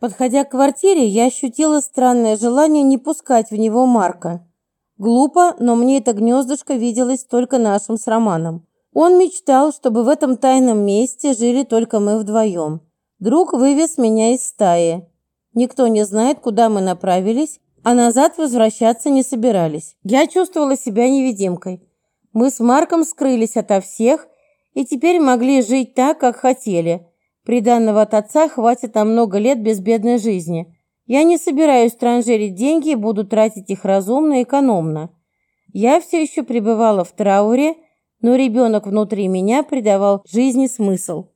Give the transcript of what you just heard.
Подходя к квартире, я ощутила странное желание не пускать в него Марка. Глупо, но мне это гнездышко виделось только нашим с Романом. Он мечтал, чтобы в этом тайном месте жили только мы вдвоем. Друг вывез меня из стаи. Никто не знает, куда мы направились, а назад возвращаться не собирались. Я чувствовала себя невидимкой. Мы с Марком скрылись ото всех и теперь могли жить так, как хотели. Приданного от отца хватит на много лет безбедной жизни. Я не собираюсь транжирить деньги и буду тратить их разумно и экономно. Я все еще пребывала в трауре, но ребенок внутри меня придавал жизни смысл.